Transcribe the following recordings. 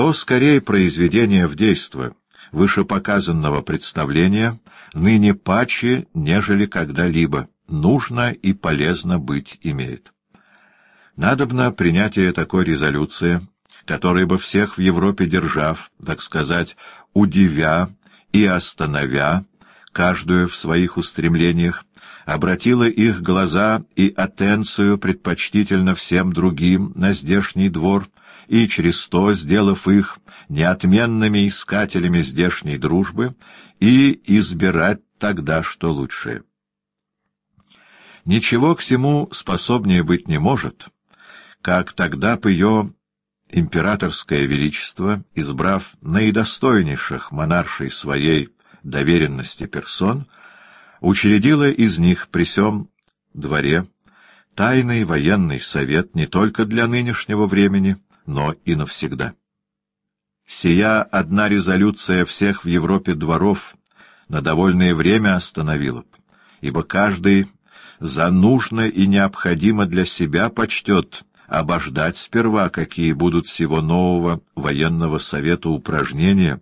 то скорее произведение в действо вышепоказанного представления ныне паче, нежели когда-либо, нужно и полезно быть имеет. Надобно принятие такой резолюции, которая бы всех в Европе держав, так сказать, удивя и остановя, каждую в своих устремлениях, обратила их глаза и атенцию предпочтительно всем другим на здешний двор, и через то, сделав их неотменными искателями здешней дружбы, и избирать тогда, что лучшее. Ничего к всему способнее быть не может, как тогда по ее императорское величество, избрав наидостойнейших монаршей своей доверенности персон, учредила из них при сём дворе тайный военный совет не только для нынешнего времени, но и навсегда. Сия одна резолюция всех в Европе дворов на довольное время остановила, ибо каждый за нужно и необходимо для себя почтет обождать сперва, какие будут всего нового военного совета упражнения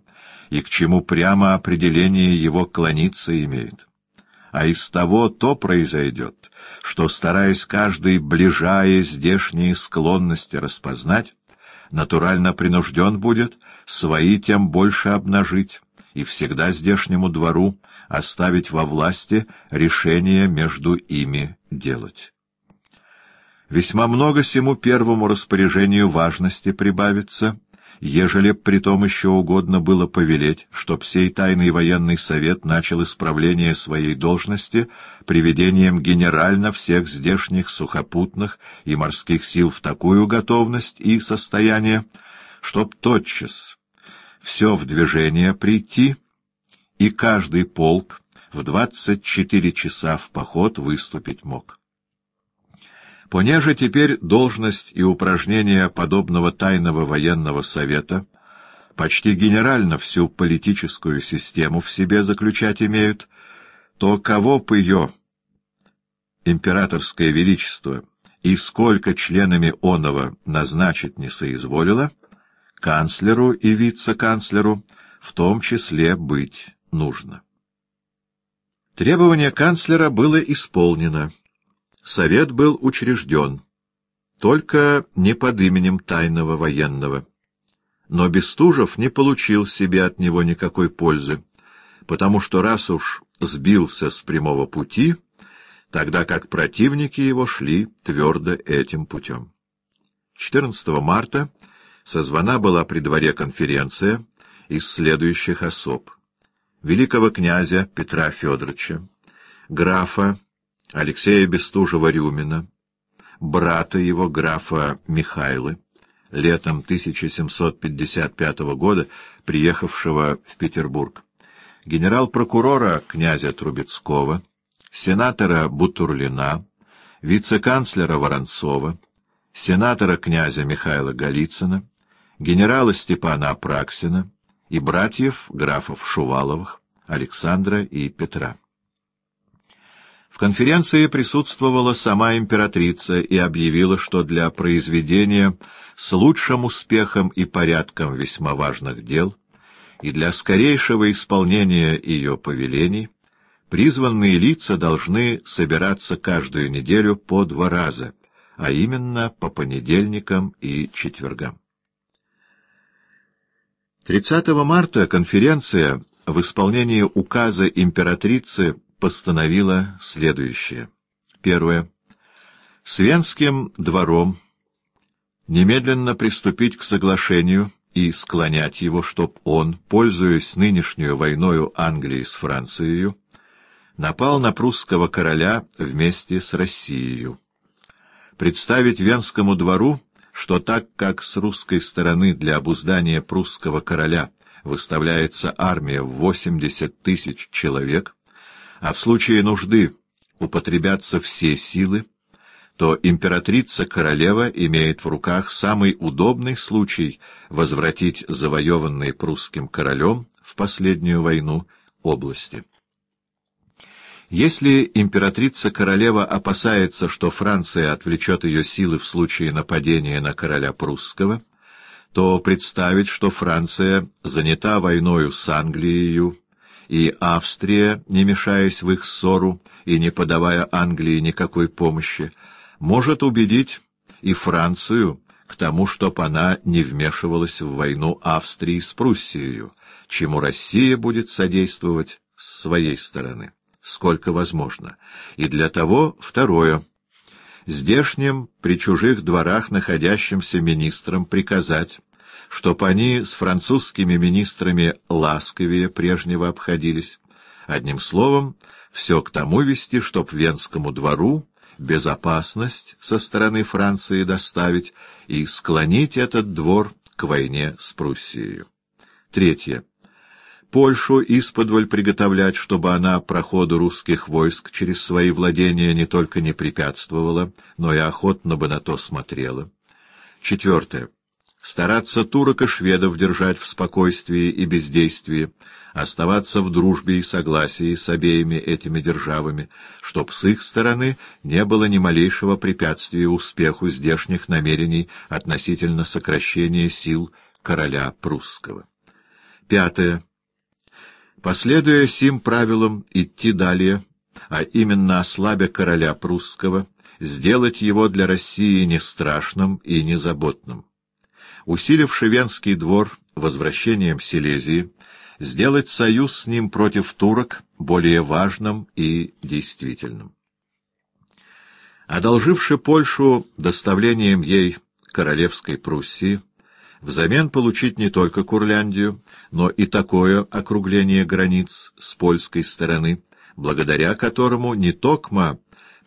и к чему прямо определение его клониться имеет. А из того то произойдет, что, стараясь каждый ближая здешние склонности распознать, натурально принужден будет свои тем больше обнажить и всегда здешнему двору оставить во власти решение между ими делать. Весьма много сему первому распоряжению важности прибавится, ежели при том еще угодно было повелеть, чтоб сей тайный военный совет начал исправление своей должности приведением генерально всех здешних сухопутных и морских сил в такую готовность и состояние, чтоб тотчас все в движение прийти, и каждый полк в двадцать четыре часа в поход выступить мог. Понеже теперь должность и упражнения подобного тайного военного совета почти генерально всю политическую систему в себе заключать имеют, то кого по ее императорское величество и сколько членами оного назначить не соизволило, канцлеру и вице-канцлеру в том числе быть нужно. Требование канцлера было исполнено. Совет был учрежден, только не под именем тайного военного. Но Бестужев не получил себе от него никакой пользы, потому что раз уж сбился с прямого пути, тогда как противники его шли твердо этим путем. 14 марта созвана была при дворе конференция из следующих особ. Великого князя Петра Федоровича, графа Алексея Бестужева-Рюмина, брата его, графа Михайлы, летом 1755 года приехавшего в Петербург, генерал-прокурора князя Трубецкого, сенатора Бутурлина, вице-канцлера Воронцова, сенатора князя Михаила Голицына, генерала Степана Апраксина и братьев графов Шуваловых, Александра и Петра. Конференции присутствовала сама императрица и объявила, что для произведения с лучшим успехом и порядком весьма важных дел и для скорейшего исполнения ее повелений призванные лица должны собираться каждую неделю по два раза, а именно по понедельникам и четвергам. 30 марта конференция в исполнении указа императрицы постановила следующее. Первое. С Венским двором немедленно приступить к соглашению и склонять его, чтоб он, пользуясь нынешнюю войною Англии с Францией, напал на прусского короля вместе с Россией. Представить Венскому двору, что так как с русской стороны для обуздания прусского короля выставляется армия в 80 тысяч человек, а в случае нужды употребятся все силы, то императрица-королева имеет в руках самый удобный случай возвратить завоеванные прусским королем в последнюю войну области. Если императрица-королева опасается, что Франция отвлечет ее силы в случае нападения на короля прусского, то представить, что Франция занята войною с Англией, и Австрия, не мешаясь в их ссору и не подавая Англии никакой помощи, может убедить и Францию к тому, чтоб она не вмешивалась в войну Австрии с Пруссией, чему Россия будет содействовать с своей стороны, сколько возможно. И для того, второе, здешним при чужих дворах находящимся министрам приказать, чтоб они с французскими министрами ласковее прежнего обходились. Одним словом, все к тому вести, чтоб Венскому двору безопасность со стороны Франции доставить и склонить этот двор к войне с Пруссией. Третье. Польшу исподволь приготовлять, чтобы она проходу русских войск через свои владения не только не препятствовала, но и охотно бы на то смотрела. Четвертое. Стараться турок и шведов держать в спокойствии и бездействии, оставаться в дружбе и согласии с обеими этими державами, чтоб с их стороны не было ни малейшего препятствия успеху здешних намерений относительно сокращения сил короля прусского. Пятое. Последуя сим правилам идти далее, а именно ослабя короля прусского, сделать его для России не страшным и не заботным. Усиливши Венский двор возвращением Силезии, сделать союз с ним против турок более важным и действительным. Одолживши Польшу доставлением ей королевской Пруссии, взамен получить не только Курляндию, но и такое округление границ с польской стороны, благодаря которому не токмо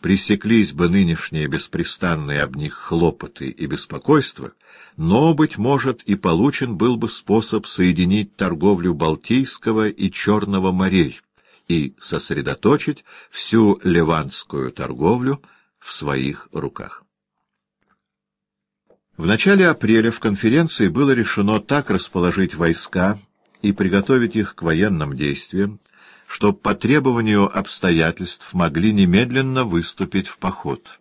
пресеклись бы нынешние беспрестанные об них хлопоты и беспокойства, но, быть может, и получен был бы способ соединить торговлю Балтийского и Черного морей и сосредоточить всю ливанскую торговлю в своих руках. В начале апреля в конференции было решено так расположить войска и приготовить их к военным действиям, чтобы по требованию обстоятельств могли немедленно выступить в поход.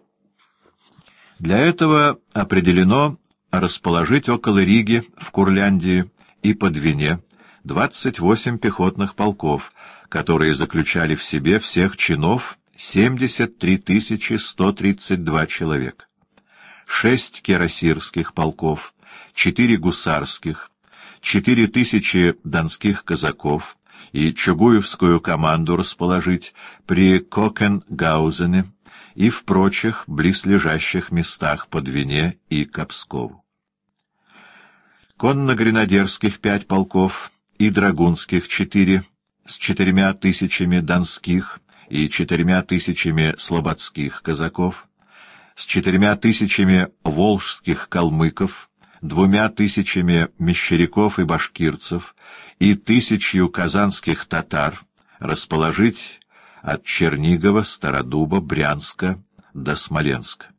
Для этого определено расположить около Риги в Курляндии и по Двине 28 пехотных полков, которые заключали в себе всех чинов 73 132 человека шесть кирасирских полков, четыре гусарских, четыре тысячи донских казаков и Чугуевскую команду расположить при Кокенгаузене и в прочих близлежащих местах по Двине и Капскову. Конно-гренадерских пять полков и драгунских четыре с четырьмя тысячами донских и четырьмя тысячами слободских казаков — с четырьмя тысячами волжских калмыков, двумя тысячами мещеряков и башкирцев и тысячью казанских татар расположить от Чернигова, Стародуба, Брянска до Смоленска.